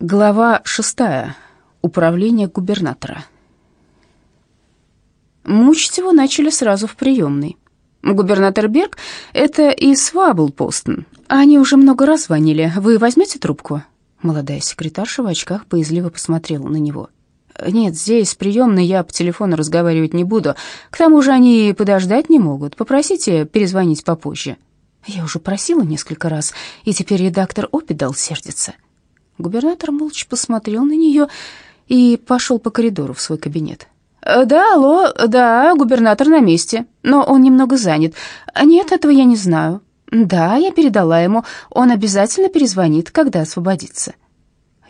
Глава шестая. Управление губернатора. Мучить его начали сразу в приемной. Губернатор Берг — это из Фаблпостен. Они уже много раз звонили. Вы возьмете трубку? Молодая секретарша в очках боязливо посмотрела на него. «Нет, здесь, приемной, я по телефону разговаривать не буду. К тому же они подождать не могут. Попросите перезвонить попозже». Я уже просила несколько раз, и теперь редактор Опидал сердится. Губернатор молча посмотрел на нее и пошел по коридору в свой кабинет. «Э, «Да, алло, да, губернатор на месте, но он немного занят. Нет, этого я не знаю. Да, я передала ему, он обязательно перезвонит, когда освободится».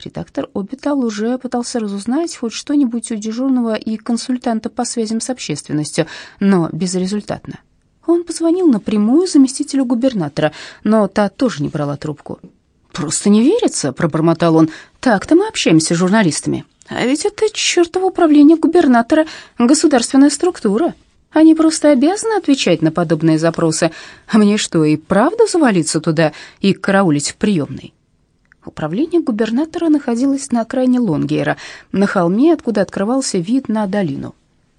Редактор Обитал уже пытался разузнать хоть что-нибудь у дежурного и консультанта по связям с общественностью, но безрезультатно. Он позвонил напрямую заместителю губернатора, но та тоже не брала трубку. «Просто не верится», — пробормотал он. «Так-то мы общаемся с журналистами. А ведь это чертово управление губернатора, государственная структура. Они просто обязаны отвечать на подобные запросы. А мне что, и правда завалиться туда и караулить в приемной?» Управление губернатора находилось на окраине Лонгейра, на холме, откуда открывался вид на долину.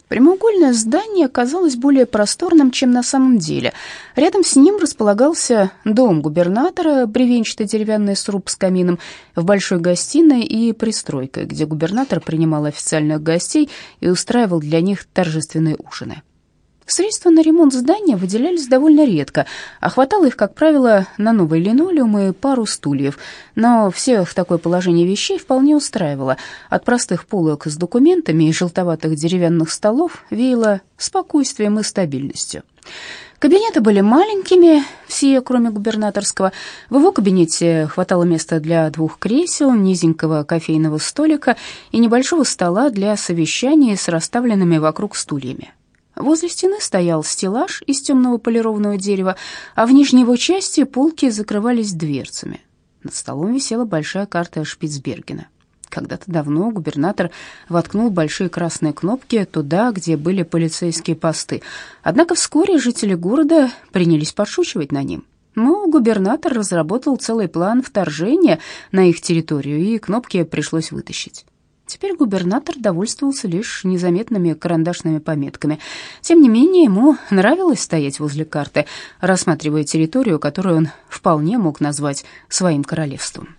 Прямоугольное здание оказалось более просторным, чем на самом деле. Рядом с ним располагался дом губернатора, бревенчатый деревянный сруб с камином, в большой гостиной и пристройкой, где губернатор принимал официальных гостей и устраивал для них торжественные ужины. Средства на ремонт здания выделялись довольно редко, а хватало их, как правило, на новый линолеум и пару стульев. Но всех такое положение вещей вполне устраивало. От простых полок с документами и желтоватых деревянных столов веяло спокойствием и стабильностью. Кабинеты были маленькими, все, кроме губернаторского. В его кабинете хватало места для двух кресел, низенького кофейного столика и небольшого стола для совещаний с расставленными вокруг стульями. Возле стены стоял стеллаж из темного полированного дерева, а в нижней его части полки закрывались дверцами. Над столом висела большая карта Шпицбергена. Когда-то давно губернатор воткнул большие красные кнопки туда, где были полицейские посты. Однако вскоре жители города принялись подшучивать на ним. Но губернатор разработал целый план вторжения на их территорию, и кнопки пришлось вытащить. Теперь губернатор довольствовался лишь незаметными карандашными пометками. Тем не менее, ему нравилось стоять возле карты, рассматривая территорию, которую он вполне мог назвать своим королевством.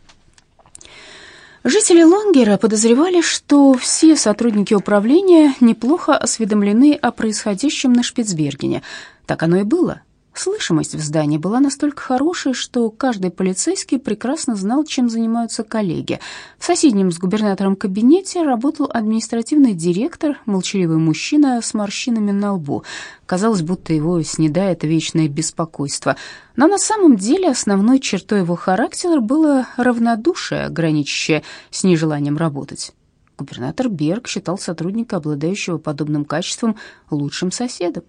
Жители Лонгера подозревали, что все сотрудники управления неплохо осведомлены о происходящем на Шпицбергене. Так оно и было. Слышимость в здании была настолько хорошей, что каждый полицейский прекрасно знал, чем занимаются коллеги. В соседнем с губернатором кабинете работал административный директор, молчаливый мужчина с морщинами на лбу. Казалось, будто его снедает вечное беспокойство. Но на самом деле основной чертой его характера было равнодушие, граничащее с нежеланием работать. Губернатор Берг считал сотрудника, обладающего подобным качеством, лучшим соседом.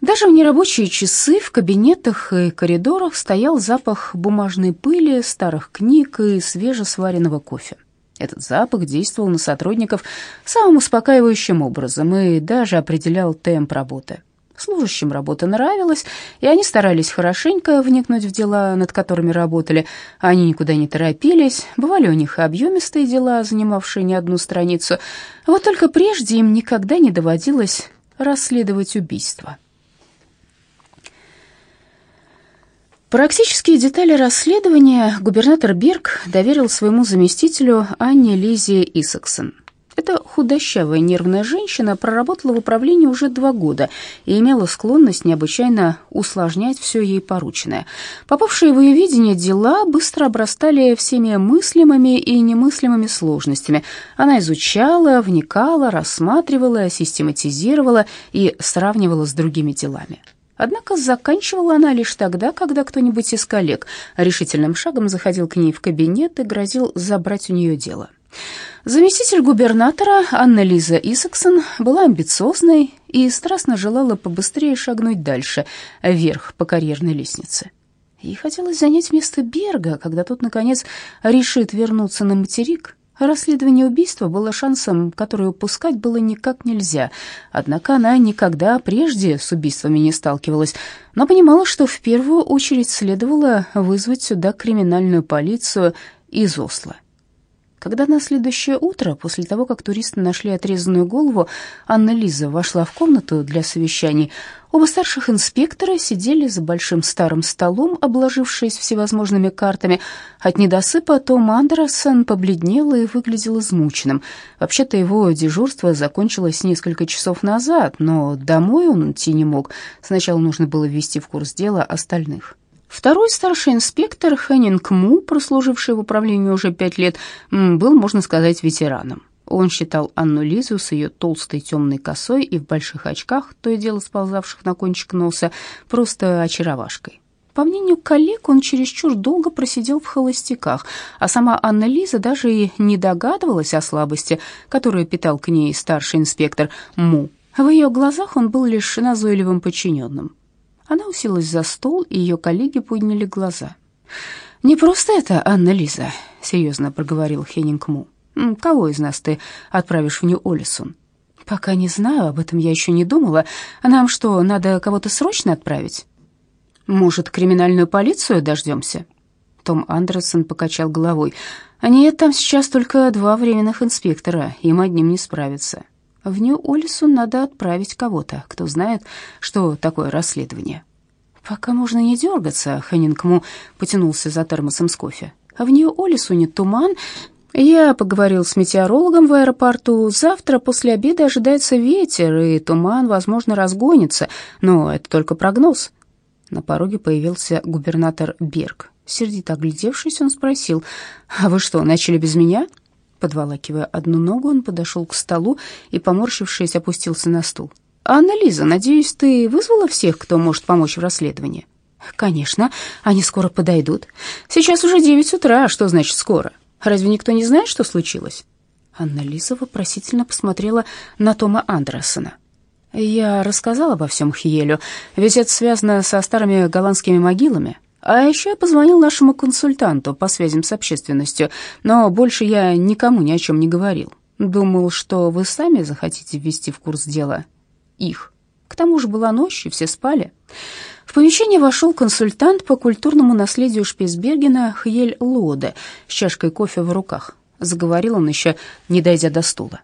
Даже в нерабочие часы в кабинетах и коридорах стоял запах бумажной пыли, старых книг и свежесваренного кофе. Этот запах действовал на сотрудников самым успокаивающим образом и даже определял темп работы. Служащим работа нравилась, и они старались хорошенько вникнуть в дела, над которыми работали. Они никуда не торопились, бывали у них и объемистые дела, занимавшие не одну страницу. Вот только прежде им никогда не доводилось расследовать убийство. Практические детали расследования губернатор Бирк доверил своему заместителю Анне Лизе Исаксон. Эта худощавая нервная женщина проработала в управлении уже два года и имела склонность необычайно усложнять все ей порученное. Попавшие в ее видение дела быстро обрастали всеми мыслимыми и немыслимыми сложностями. Она изучала, вникала, рассматривала, систематизировала и сравнивала с другими делами. Однако заканчивала она лишь тогда, когда кто-нибудь из коллег решительным шагом заходил к ней в кабинет и грозил забрать у нее дело. Заместитель губернатора Анна-Лиза Исаксон была амбициозной и страстно желала побыстрее шагнуть дальше, вверх по карьерной лестнице. Ей хотелось занять место Берга, когда тот, наконец, решит вернуться на материк, Расследование убийства было шансом, который упускать было никак нельзя. Однако она никогда прежде с убийствами не сталкивалась, но понимала, что в первую очередь следовало вызвать сюда криминальную полицию из Осло. Когда на следующее утро, после того, как туристы нашли отрезанную голову, Анна Лиза вошла в комнату для совещаний, оба старших инспектора сидели за большим старым столом, обложившись всевозможными картами. От недосыпа Том Андерсон побледнел и выглядел измученным. Вообще-то его дежурство закончилось несколько часов назад, но домой он идти не мог. Сначала нужно было ввести в курс дела остальных. Второй старший инспектор Хеннинг Му, прослуживший в управлении уже пять лет, был, можно сказать, ветераном. Он считал Анну Лизу с ее толстой темной косой и в больших очках, то и дело сползавших на кончик носа, просто очаровашкой. По мнению коллег, он чересчур долго просидел в холостяках, а сама Анна Лиза даже и не догадывалась о слабости, которую питал к ней старший инспектор Му. В ее глазах он был лишь назойливым подчиненным. Она уселась за стол, и ее коллеги подняли глаза. «Не просто это, Анна Лиза», — серьезно проговорил Хеннинг Му. «Кого из нас ты отправишь в Нью-Олисон?» «Пока не знаю, об этом я еще не думала. Нам что, надо кого-то срочно отправить?» «Может, криминальную полицию дождемся?» Том Андерсон покачал головой. «Нет, там сейчас только два временных инспектора, им одним не справиться. В Нью-Олису надо отправить кого-то, кто знает, что такое расследование. Пока можно не дергаться, Хеннингму потянулся за термосом с кофе. В Нью-Олису не туман. Я поговорил с метеорологом в аэропорту. Завтра после обеда ожидается ветер, и туман, возможно, разгонится, но это только прогноз. На пороге появился губернатор Берг. Сердито оглядевшись, он спросил, «А вы что, начали без меня?» Подволакивая одну ногу, он подошел к столу и, поморщившись, опустился на стул. «Анна Лиза, надеюсь, ты вызвала всех, кто может помочь в расследовании?» «Конечно, они скоро подойдут. Сейчас уже девять утра, а что значит скоро? Разве никто не знает, что случилось?» Анна Лиза вопросительно посмотрела на Тома Андерсона. «Я рассказала обо всем Хиелю, ведь это связано со старыми голландскими могилами. А еще я позвонил нашему консультанту по связям с общественностью, но больше я никому ни о чем не говорил. Думал, что вы сами захотите ввести в курс дела их. К тому же была ночь, и все спали. В помещение вошел консультант по культурному наследию Шпицбергена Хьель Лоде с чашкой кофе в руках. Заговорил он еще, не дойдя до стула.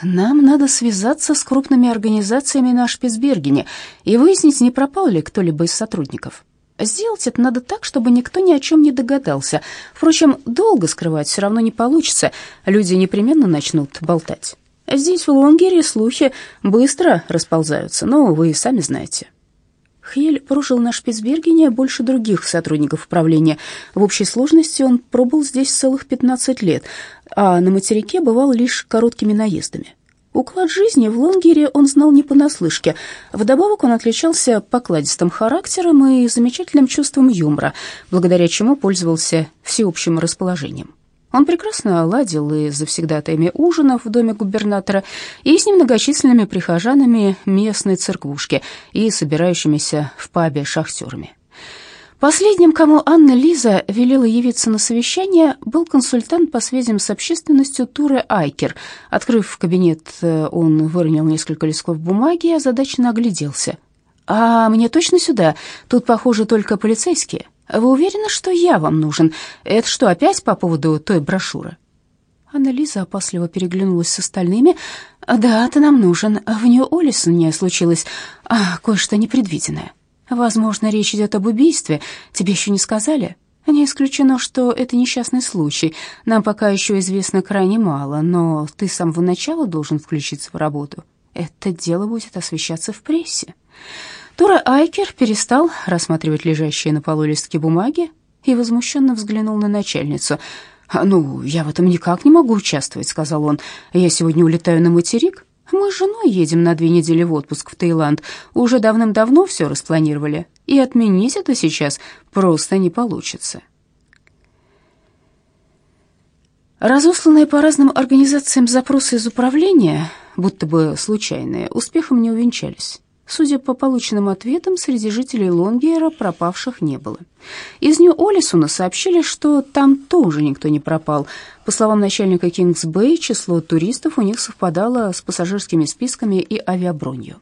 «Нам надо связаться с крупными организациями на Шпицбергене и выяснить, не пропал ли кто-либо из сотрудников. Сделать это надо так, чтобы никто ни о чем не догадался. Впрочем, долго скрывать все равно не получится. Люди непременно начнут болтать. Здесь, в Лонгере, слухи быстро расползаются, но вы и сами знаете. Хель прожил на Шпицбергене больше других сотрудников управления. В общей сложности он пробыл здесь целых 15 лет, а на материке бывал лишь короткими наездами. Уклад жизни в Лонгере он знал не понаслышке. Вдобавок он отличался покладистым характером и замечательным чувством юмора, благодаря чему пользовался всеобщим расположением. Он прекрасно ладил и завсегдатаями ужинов в доме губернатора, и с немногочисленными прихожанами местной церквушки, и собирающимися в пабе шахтерами. Последним, кому Анна Лиза велела явиться на совещание, был консультант по связям с общественностью Туре Айкер. Открыв кабинет, э, он выронил несколько листков бумаги и озадаченно огляделся. «А мне точно сюда? Тут, похоже, только полицейские. Вы уверены, что я вам нужен? Это что, опять по поводу той брошюры?» Анна Лиза опасливо переглянулась с остальными. «Да, ты нам нужен. В Нью-Олисоне случилось а, кое-что непредвиденное». Возможно, речь идет об убийстве. Тебе еще не сказали? Не исключено, что это несчастный случай. Нам пока еще известно крайне мало, но ты с самого начала должен включиться в работу. Это дело будет освещаться в прессе. Тура Айкер перестал рассматривать лежащие на полу листки бумаги и возмущенно взглянул на начальницу. «Ну, я в этом никак не могу участвовать», — сказал он. «Я сегодня улетаю на материк, мы с женой едем на две недели в отпуск в Таиланд. Уже давным-давно все распланировали. И отменить это сейчас просто не получится. Разосланные по разным организациям запросы из управления, будто бы случайные, успехом не увенчались. Судя по полученным ответам, среди жителей Лонгера пропавших не было. Из Нью-Олисона сообщили, что там тоже никто не пропал. По словам начальника Кингс-Бэй, число туристов у них совпадало с пассажирскими списками и авиабронью.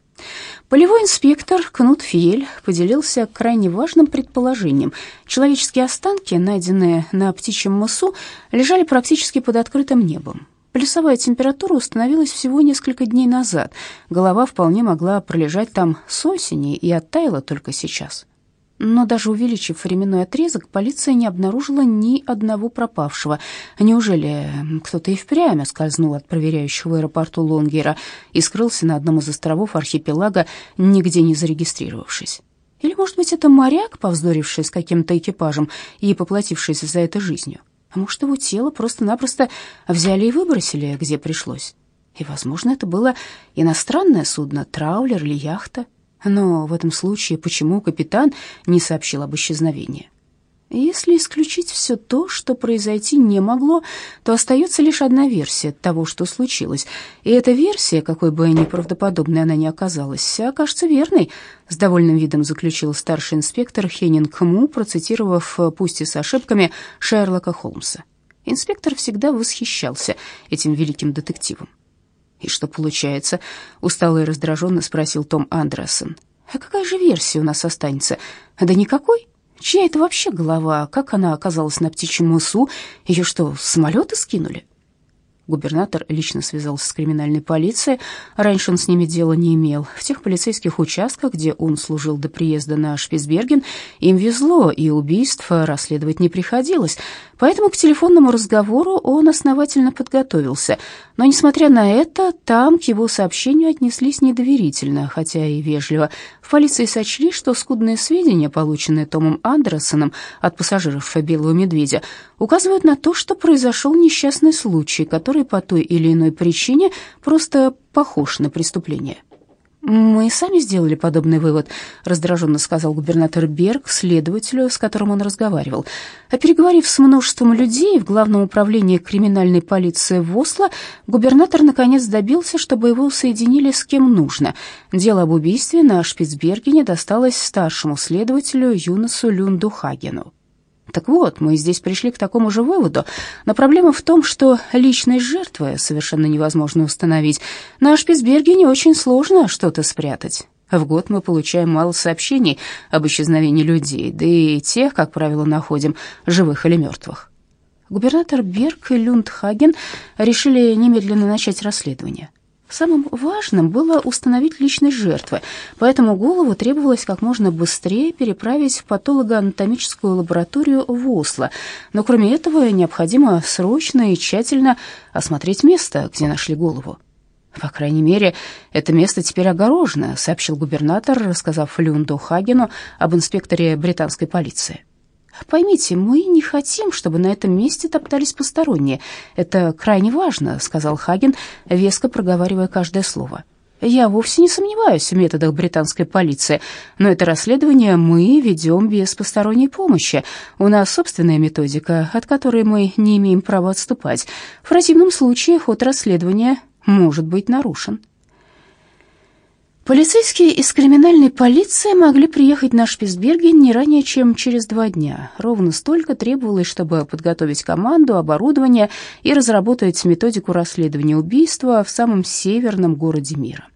Полевой инспектор Кнут Фиель поделился крайне важным предположением. Человеческие останки, найденные на птичьем мысу, лежали практически под открытым небом. Плюсовая температура установилась всего несколько дней назад. Голова вполне могла пролежать там с осени и оттаяла только сейчас. Но даже увеличив временной отрезок, полиция не обнаружила ни одного пропавшего. Неужели кто-то и впрямь скользнул от проверяющих в аэропорту Лонгера и скрылся на одном из островов архипелага, нигде не зарегистрировавшись? Или, может быть, это моряк, повздоривший с каким-то экипажем и поплатившийся за это жизнью? А может, его тело просто-напросто взяли и выбросили, где пришлось? И, возможно, это было иностранное судно, траулер или яхта. Но в этом случае почему капитан не сообщил об исчезновении? Если исключить все то, что произойти не могло, то остается лишь одна версия того, что случилось. И эта версия, какой бы неправдоподобной она ни оказалась, окажется верной, с довольным видом заключил старший инспектор Хеннинг Му, процитировав, пусть и с ошибками, Шерлока Холмса. Инспектор всегда восхищался этим великим детективом. «И что получается?» — устало и раздраженно спросил Том Андерсон. «А какая же версия у нас останется? Да никакой. Чья это вообще голова? Как она оказалась на птичьем мысу? Ее что, самолеты скинули?» Губернатор лично связался с криминальной полицией. Раньше он с ними дела не имел. В тех полицейских участках, где он служил до приезда на Шпицберген, им везло, и убийств расследовать не приходилось. Поэтому к телефонному разговору он основательно подготовился. Но, несмотря на это, там к его сообщению отнеслись недоверительно, хотя и вежливо. В полиции сочли, что скудные сведения, полученные Томом Андерсоном от пассажиров «Белого медведя», указывают на то, что произошел несчастный случай, который по той или иной причине просто похож на преступление. «Мы сами сделали подобный вывод», — раздраженно сказал губернатор Берг следователю, с которым он разговаривал. А переговорив с множеством людей в Главном управлении криминальной полиции в Осло, губернатор наконец добился, чтобы его соединили с кем нужно. Дело об убийстве на Шпицбергене досталось старшему следователю Юнасу Люнду Хагену. Так вот, мы здесь пришли к такому же выводу, но проблема в том, что личность жертвы совершенно невозможно установить. На Шпицбергене очень сложно что-то спрятать. В год мы получаем мало сообщений об исчезновении людей, да и тех, как правило, находим, живых или мертвых. Губернатор Берг и Люндхаген решили немедленно начать расследование. Самым важным было установить личность жертвы, поэтому голову требовалось как можно быстрее переправить в патологоанатомическую лабораторию в Осло. Но кроме этого необходимо срочно и тщательно осмотреть место, где нашли голову. «По крайней мере, это место теперь огорожено», — сообщил губернатор, рассказав Люнду Хагену об инспекторе британской полиции. Поймите, мы не хотим, чтобы на этом месте топтались посторонние. Это крайне важно, сказал Хаген, веско проговаривая каждое слово. Я вовсе не сомневаюсь в методах британской полиции, но это расследование мы ведем без посторонней помощи. У нас собственная методика, от которой мы не имеем права отступать. В противном случае ход расследования может быть нарушен. Полицейские из криминальной полиции могли приехать на Шпицберген не ранее, чем через два дня. Ровно столько требовалось, чтобы подготовить команду, оборудование и разработать методику расследования убийства в самом северном городе мира.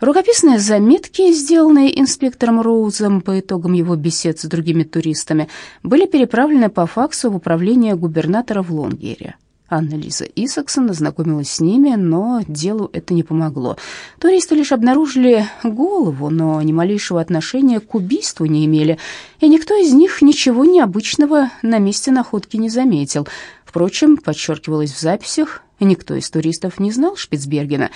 Рукописные заметки, сделанные инспектором Роузом по итогам его бесед с другими туристами, были переправлены по факсу в управление губернатора в Лонгере. Анна-Лиза Исаксон ознакомилась с ними, но делу это не помогло. Туристы лишь обнаружили голову, но ни малейшего отношения к убийству не имели, и никто из них ничего необычного на месте находки не заметил. Впрочем, подчеркивалось в записях, никто из туристов не знал Шпицбергена.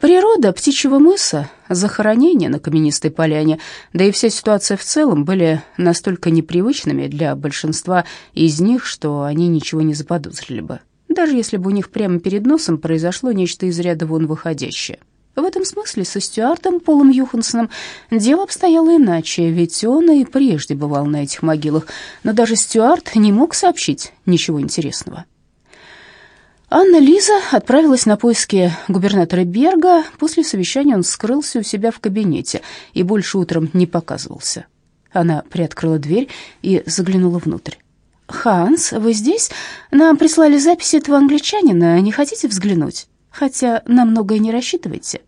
Природа птичьего мыса, захоронение на каменистой поляне, да и вся ситуация в целом были настолько непривычными для большинства из них, что они ничего не заподозрили бы даже если бы у них прямо перед носом произошло нечто из ряда вон выходящее. В этом смысле со Стюартом Полом Юхансоном дело обстояло иначе, ведь он и прежде бывал на этих могилах, но даже Стюарт не мог сообщить ничего интересного. Анна Лиза отправилась на поиски губернатора Берга. После совещания он скрылся у себя в кабинете и больше утром не показывался. Она приоткрыла дверь и заглянула внутрь. «Ханс, вы здесь? Нам прислали записи этого англичанина. Не хотите взглянуть? Хотя на многое не рассчитывайте».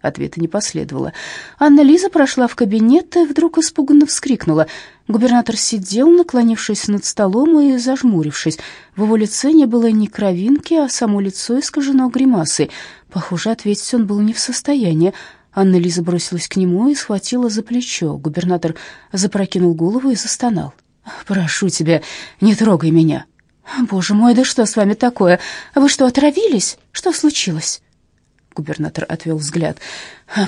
Ответа не последовало. Анна-Лиза прошла в кабинет и вдруг испуганно вскрикнула. Губернатор сидел, наклонившись над столом и зажмурившись. В его лице не было ни кровинки, а само лицо искажено гримасой. Похоже, ответить он был не в состоянии. Анна-Лиза бросилась к нему и схватила за плечо. Губернатор запрокинул голову и застонал. «Прошу тебя, не трогай меня». «Боже мой, да что с вами такое? Вы что, отравились? Что случилось?» Губернатор отвел взгляд.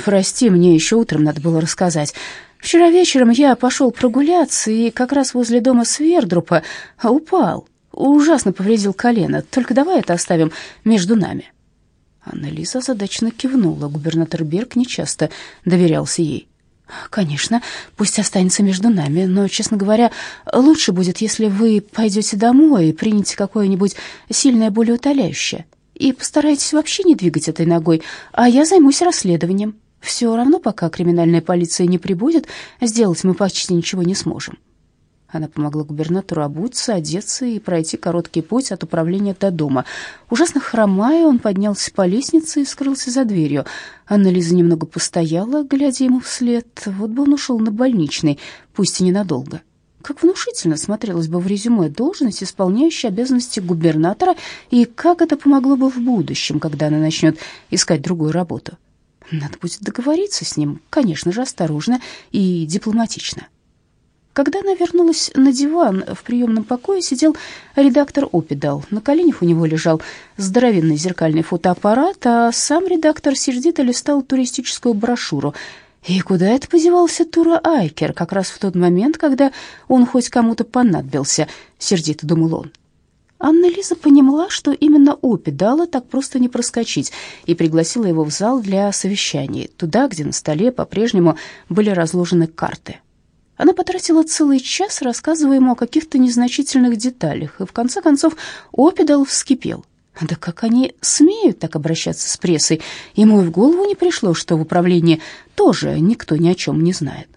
«Прости, мне еще утром надо было рассказать. Вчера вечером я пошел прогуляться и как раз возле дома Свердрупа упал. Ужасно повредил колено. Только давай это оставим между нами». Анна-Лиза задачно кивнула. Губернатор Берг нечасто доверялся ей. «Конечно, пусть останется между нами, но, честно говоря, лучше будет, если вы пойдете домой и примете какое-нибудь сильное болеутоляющее. И постарайтесь вообще не двигать этой ногой, а я займусь расследованием. Все равно, пока криминальная полиция не прибудет, сделать мы почти ничего не сможем». Она помогла губернатору обуться, одеться и пройти короткий путь от управления до дома. Ужасно хромая, он поднялся по лестнице и скрылся за дверью. Анна-Лиза немного постояла, глядя ему вслед. Вот бы он ушел на больничный, пусть и ненадолго. Как внушительно смотрелось бы в резюме должность, исполняющая обязанности губернатора, и как это помогло бы в будущем, когда она начнет искать другую работу. Надо будет договориться с ним, конечно же, осторожно и дипломатично. Когда она вернулась на диван, в приемном покое сидел редактор Опидал. На коленях у него лежал здоровенный зеркальный фотоаппарат, а сам редактор сердито листал туристическую брошюру — и куда это позевался Тура Айкер, как раз в тот момент, когда он хоть кому-то понадобился, сердито думал он. Анна-Лиза поняла, что именно Опи дала так просто не проскочить, и пригласила его в зал для совещаний, туда, где на столе по-прежнему были разложены карты. Она потратила целый час, рассказывая ему о каких-то незначительных деталях, и в конце концов Опидал вскипел. Да как они смеют так обращаться с прессой? Ему и в голову не пришло, что в управлении тоже никто ни о чем не знает.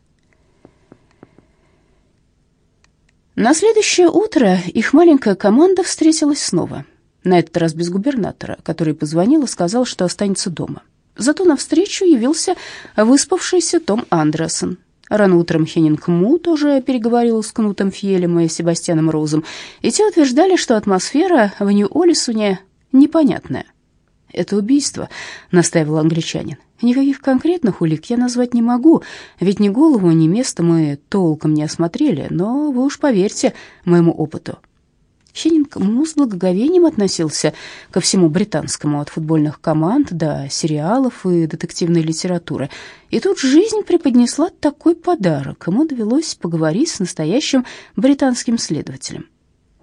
На следующее утро их маленькая команда встретилась снова. На этот раз без губернатора, который позвонил и сказал, что останется дома. Зато навстречу явился выспавшийся Том Андерсон. Рано утром Хеннинг Му тоже переговорил с Кнутом Фьелем и Себастьяном Розом, и те утверждали, что атмосфера в Нью-Олисуне непонятная. «Это убийство», — настаивал англичанин. «Никаких конкретных улик я назвать не могу, ведь ни голову, ни место мы толком не осмотрели, но вы уж поверьте моему опыту». Хеннинг с благоговением относился ко всему британскому, от футбольных команд до сериалов и детективной литературы. И тут жизнь преподнесла такой подарок. Ему довелось поговорить с настоящим британским следователем.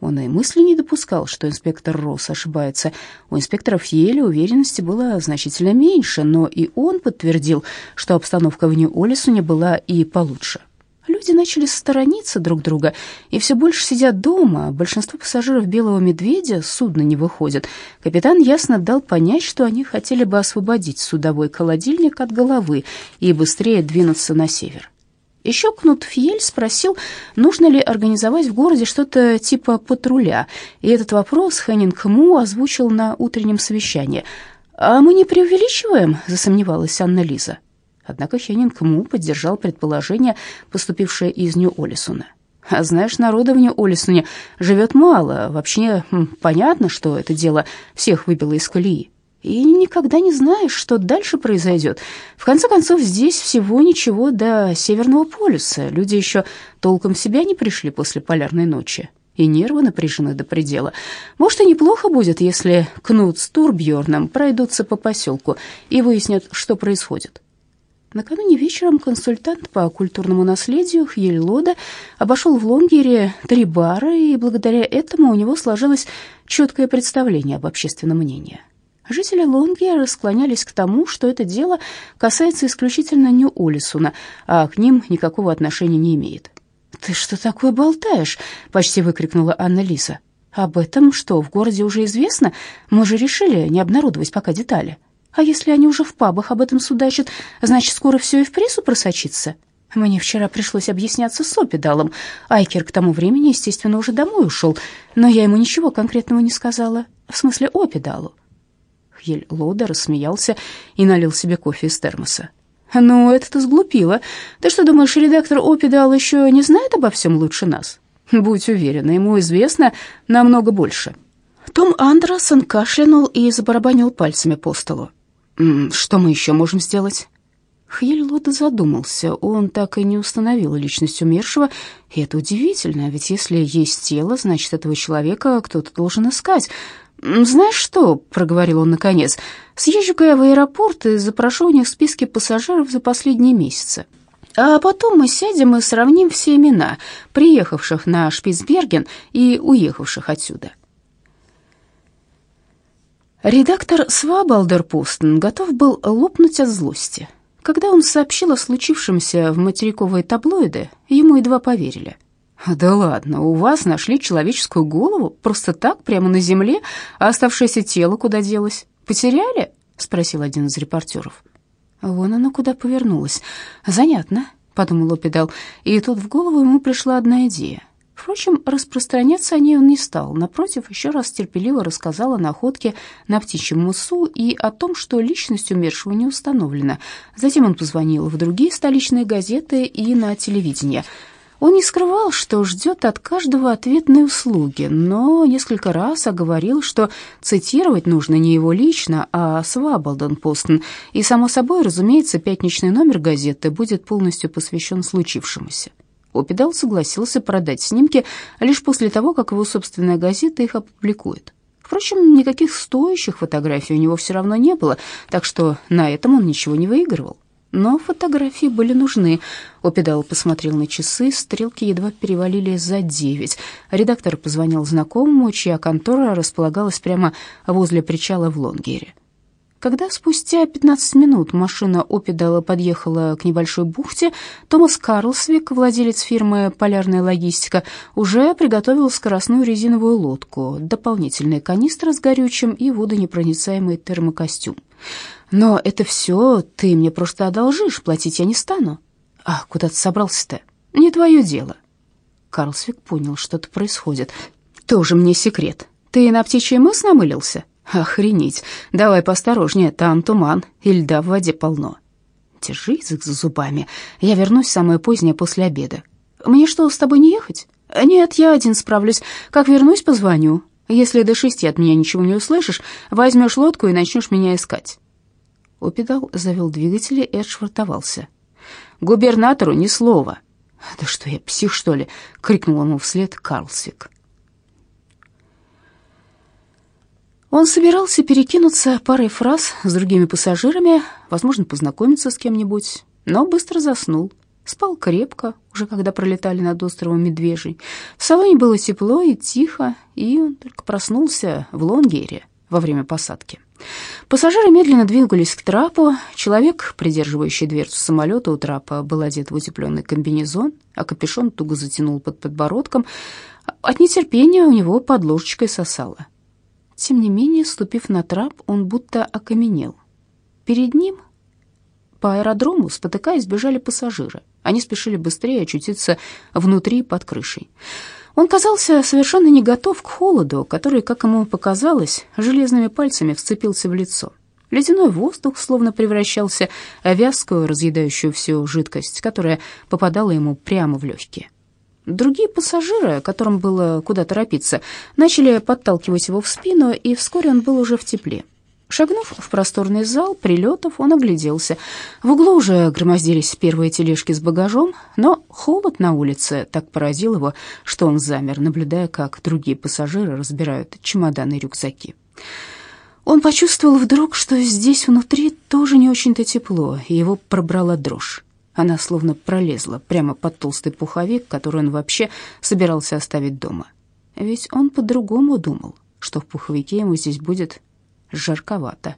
Он и мысли не допускал, что инспектор Росс ошибается. У инспектора Фьеля уверенности было значительно меньше, но и он подтвердил, что обстановка в Нью-Олисуне была и получше. Люди начали сторониться друг друга и все больше сидят дома. Большинство пассажиров «Белого медведя» с судна не выходят. Капитан ясно дал понять, что они хотели бы освободить судовой холодильник от головы и быстрее двинуться на север. Еще Кнут Фьель спросил, нужно ли организовать в городе что-то типа патруля, и этот вопрос Хеннинг Му озвучил на утреннем совещании. «А мы не преувеличиваем?» — засомневалась Анна-Лиза. Однако Хеннинг Му поддержал предположение, поступившее из Нью-Олисуна. «А знаешь, народа в Нью-Олисуне живет мало. Вообще понятно, что это дело всех выбило из колеи и никогда не знаешь, что дальше произойдет. В конце концов, здесь всего ничего до Северного полюса. Люди еще толком в себя не пришли после полярной ночи, и нервы напряжены до предела. Может, и неплохо будет, если Кнут с Турбьерном пройдутся по поселку и выяснят, что происходит. Накануне вечером консультант по культурному наследию Хьель Лода обошел в Лонгере три бара, и благодаря этому у него сложилось четкое представление об общественном мнении. Жители Лонгия склонялись к тому, что это дело касается исключительно Нью-Олисуна, а к ним никакого отношения не имеет. «Ты что такое болтаешь?» — почти выкрикнула Анна Лиса. «Об этом что, в городе уже известно? Мы же решили не обнародовать пока детали. А если они уже в пабах об этом судачат, значит, скоро все и в прессу просочится?» Мне вчера пришлось объясняться с Опидалом. Айкер к тому времени, естественно, уже домой ушел, но я ему ничего конкретного не сказала. В смысле, Опидалу. Хьель Лода рассмеялся и налил себе кофе из термоса. «Ну, это ты сглупила. Ты что думаешь, редактор Опидал еще не знает обо всем лучше нас? Будь уверена, ему известно намного больше». Том Андерсон кашлянул и забарабанил пальцами по столу. «Что мы еще можем сделать?» Хьельлода задумался. Он так и не установил личность умершего, и это удивительно, ведь если есть тело, значит, этого человека кто-то должен искать. «Знаешь что?» — проговорил он наконец. «Съезжу-ка я в аэропорт и запрошу у них списки пассажиров за последние месяцы. А потом мы сядем и сравним все имена, приехавших на Шпицберген и уехавших отсюда». Редактор Свабалдерпустен готов был лопнуть от злости. Когда он сообщил о случившемся в материковые таблоиды, ему едва поверили. «Да ладно, у вас нашли человеческую голову просто так, прямо на земле, а оставшееся тело куда делось? Потеряли?» — спросил один из репортеров. Вон оно куда повернулось. «Занятно», — подумал Опидал, и тут в голову ему пришла одна идея — Впрочем, распространяться о ней он не стал. Напротив, еще раз терпеливо рассказал о находке на птичьем мусу и о том, что личность умершего не установлена. Затем он позвонил в другие столичные газеты и на телевидение. Он не скрывал, что ждет от каждого ответной услуги, но несколько раз оговорил, что цитировать нужно не его лично, а Свабалден-Постен, и, само собой, разумеется, пятничный номер газеты будет полностью посвящен случившемуся. Опидал согласился продать снимки лишь после того, как его собственная газета их опубликует. Впрочем, никаких стоящих фотографий у него все равно не было, так что на этом он ничего не выигрывал. Но фотографии были нужны. Опидал посмотрел на часы, стрелки едва перевалили за девять. Редактор позвонил знакомому, чья контора располагалась прямо возле причала в Лонгере. Когда спустя 15 минут машина Опидала подъехала к небольшой бухте, Томас Карлсвик, владелец фирмы «Полярная логистика», уже приготовил скоростную резиновую лодку, дополнительные канистры с горючим и водонепроницаемый термокостюм. «Но это все ты мне просто одолжишь, платить я не стану». «А куда ты собрался-то?» «Не твое дело». Карлсвик понял, что-то происходит. «Тоже мне секрет. Ты на птичий мыс намылился?» Охренеть. Давай поосторожнее, там туман, и льда в воде полно. Держи язык за зубами. Я вернусь самое позднее после обеда. Мне что, с тобой не ехать? Нет, я один справлюсь. Как вернусь, позвоню. Если до шести от меня ничего не услышишь, возьмешь лодку и начнешь меня искать. Опидал завел двигатели и отшвартовался. Губернатору ни слова. Да что я, псих, что ли? крикнул ему вслед Карлсвик. Он собирался перекинуться парой фраз с другими пассажирами, возможно, познакомиться с кем-нибудь, но быстро заснул. Спал крепко, уже когда пролетали над островом Медвежий. В салоне было тепло и тихо, и он только проснулся в Лонгере во время посадки. Пассажиры медленно двигались к трапу. Человек, придерживающий дверцу самолета у трапа, был одет в утепленный комбинезон, а капюшон туго затянул под подбородком. От нетерпения у него под ложечкой сосало. Тем не менее, ступив на трап, он будто окаменел. Перед ним по аэродрому, спотыкаясь, бежали пассажиры. Они спешили быстрее очутиться внутри под крышей. Он казался совершенно не готов к холоду, который, как ему показалось, железными пальцами вцепился в лицо. Ледяной воздух словно превращался в вязкую, разъедающую всю жидкость, которая попадала ему прямо в легкие. Другие пассажиры, которым было куда торопиться, начали подталкивать его в спину, и вскоре он был уже в тепле. Шагнув в просторный зал прилетов, он огляделся. В углу уже громоздились первые тележки с багажом, но холод на улице так поразил его, что он замер, наблюдая, как другие пассажиры разбирают чемоданы и рюкзаки. Он почувствовал вдруг, что здесь внутри тоже не очень-то тепло, и его пробрала дрожь. Она словно пролезла прямо под толстый пуховик, который он вообще собирался оставить дома. Ведь он по-другому думал, что в пуховике ему здесь будет жарковато.